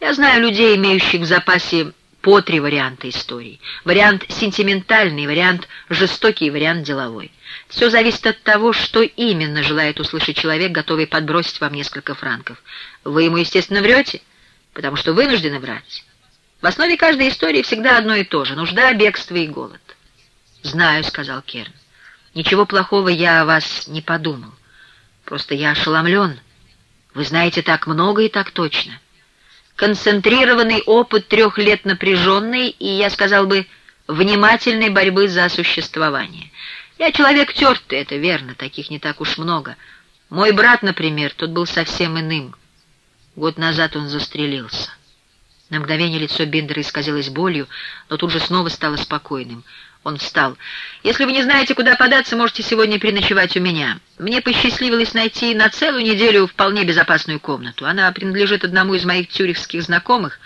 Я знаю людей, имеющих в запасе по три варианта истории. Вариант сентиментальный, вариант жестокий, вариант деловой. Все зависит от того, что именно желает услышать человек, готовый подбросить вам несколько франков. Вы ему, естественно, врете, потому что вынуждены врать. В основе каждой истории всегда одно и то же — нужда, бегство и голод. «Знаю», — сказал Керн. «Ничего плохого я о вас не подумал. Просто я ошеломлен. Вы знаете так много и так точно» концентрированный опыт трех лет напряженной и, я сказал бы, внимательной борьбы за существование. Я человек тертый, это верно, таких не так уж много. Мой брат, например, тот был совсем иным. Год назад он застрелился. На мгновение лицо Биндера исказилось болью, но тут же снова стало спокойным — он встал. «Если вы не знаете, куда податься, можете сегодня переночевать у меня. Мне посчастливилось найти на целую неделю вполне безопасную комнату. Она принадлежит одному из моих тюрихских знакомых.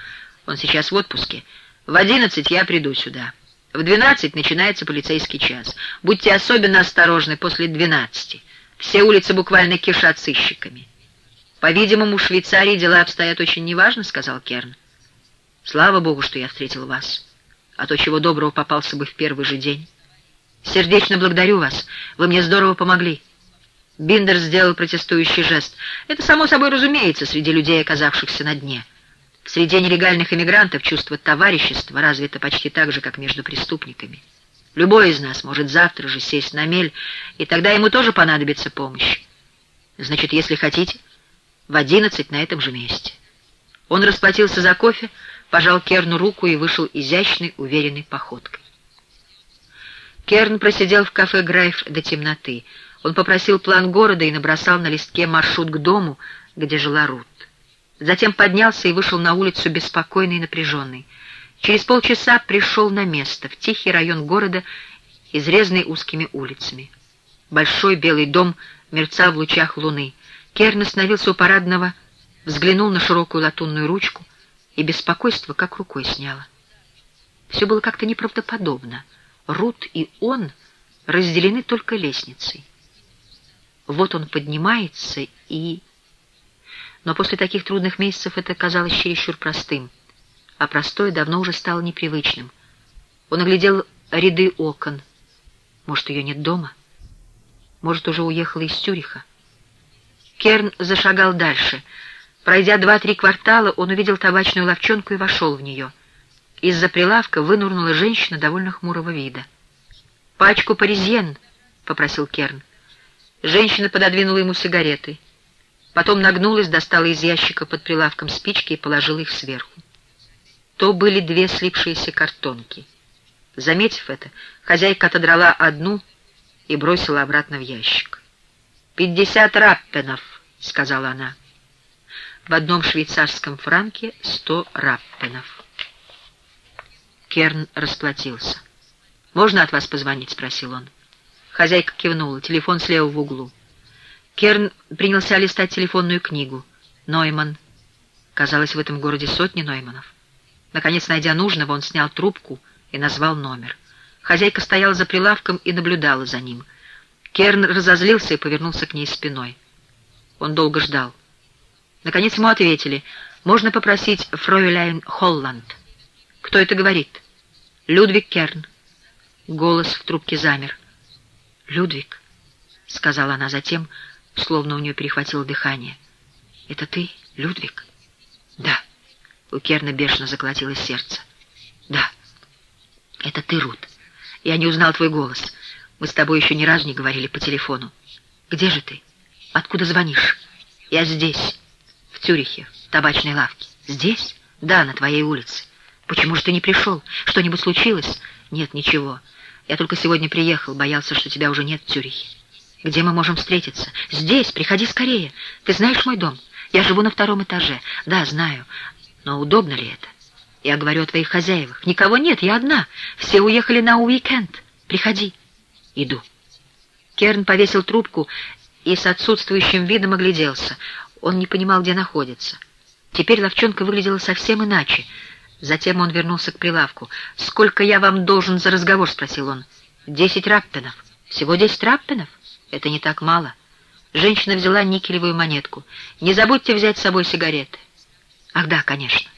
Он сейчас в отпуске. В одиннадцать я приду сюда. В двенадцать начинается полицейский час. Будьте особенно осторожны после двенадцати. Все улицы буквально кишат сыщиками». «По-видимому, в Швейцарии дела обстоят очень неважно», — сказал Керн. «Слава богу, что я встретил вас» а то чего доброго попался бы в первый же день. Сердечно благодарю вас, вы мне здорово помогли. Биндер сделал протестующий жест. Это само собой разумеется среди людей, оказавшихся на дне. В среде нелегальных иммигрантов чувство товарищества развито почти так же, как между преступниками. Любой из нас может завтра же сесть на мель, и тогда ему тоже понадобится помощь. Значит, если хотите, в одиннадцать на этом же месте. Он расплатился за кофе, пожал Керну руку и вышел изящной, уверенной походкой. Керн просидел в кафе «Грайф» до темноты. Он попросил план города и набросал на листке маршрут к дому, где жила Рут. Затем поднялся и вышел на улицу беспокойный и напряженный. Через полчаса пришел на место, в тихий район города, изрезанный узкими улицами. Большой белый дом мерцал в лучах луны. Керн остановился у парадного, взглянул на широкую латунную ручку, и беспокойство как рукой сняло. Все было как-то неправдоподобно. Рут и он разделены только лестницей. Вот он поднимается и... Но после таких трудных месяцев это казалось чересчур простым, а простое давно уже стало непривычным. Он оглядел ряды окон. Может, ее нет дома? Может, уже уехала из Тюриха? Керн зашагал дальше — Пройдя два-три квартала, он увидел табачную ловчонку и вошел в нее. Из-за прилавка вынурнула женщина довольно хмурого вида. «Пачку паризьен», — попросил Керн. Женщина пододвинула ему сигареты. Потом нагнулась, достала из ящика под прилавком спички и положила их сверху. То были две слипшиеся картонки. Заметив это, хозяйка отодрала одну и бросила обратно в ящик. «Пятьдесят раппенов», — сказала она в одном швейцарском франке сто раппенов. Керн расплатился. «Можно от вас позвонить?» — спросил он. Хозяйка кивнула. Телефон слева в углу. Керн принялся листать телефонную книгу. Нойман. Казалось, в этом городе сотни Нойманов. Наконец, найдя нужного, он снял трубку и назвал номер. Хозяйка стояла за прилавком и наблюдала за ним. Керн разозлился и повернулся к ней спиной. Он долго ждал. Наконец ему ответили. «Можно попросить фройляйн Холланд». «Кто это говорит?» «Людвиг Керн». Голос в трубке замер. «Людвиг», — сказала она затем, словно у нее перехватило дыхание. «Это ты, Людвиг?» «Да». У Керна бешено заколотилось сердце. «Да, это ты, Рут. Я не узнал твой голос. Мы с тобой еще ни разу не говорили по телефону. Где же ты? Откуда звонишь? Я здесь». Цюрихе, табачной лавке. Здесь? Да, на твоей улице. Почему же ты не пришел? Что-нибудь случилось? Нет, ничего. Я только сегодня приехал, боялся, что тебя уже нет в Цюрихе. Где мы можем встретиться? Здесь, приходи скорее. Ты знаешь мой дом? Я живу на втором этаже. Да, знаю. Но удобно ли это? Я говорю о твоих хозяевах. Никого нет, я одна. Все уехали на уикенд. Приходи. Иду. Керн повесил трубку и с отсутствующим видом огляделся. Он не понимал, где находится. Теперь ловчонка выглядела совсем иначе. Затем он вернулся к прилавку. «Сколько я вам должен за разговор?» — спросил он. «Десять раппенов». «Всего десять раппенов? Это не так мало». Женщина взяла никелевую монетку. «Не забудьте взять с собой сигареты». «Ах да, конечно».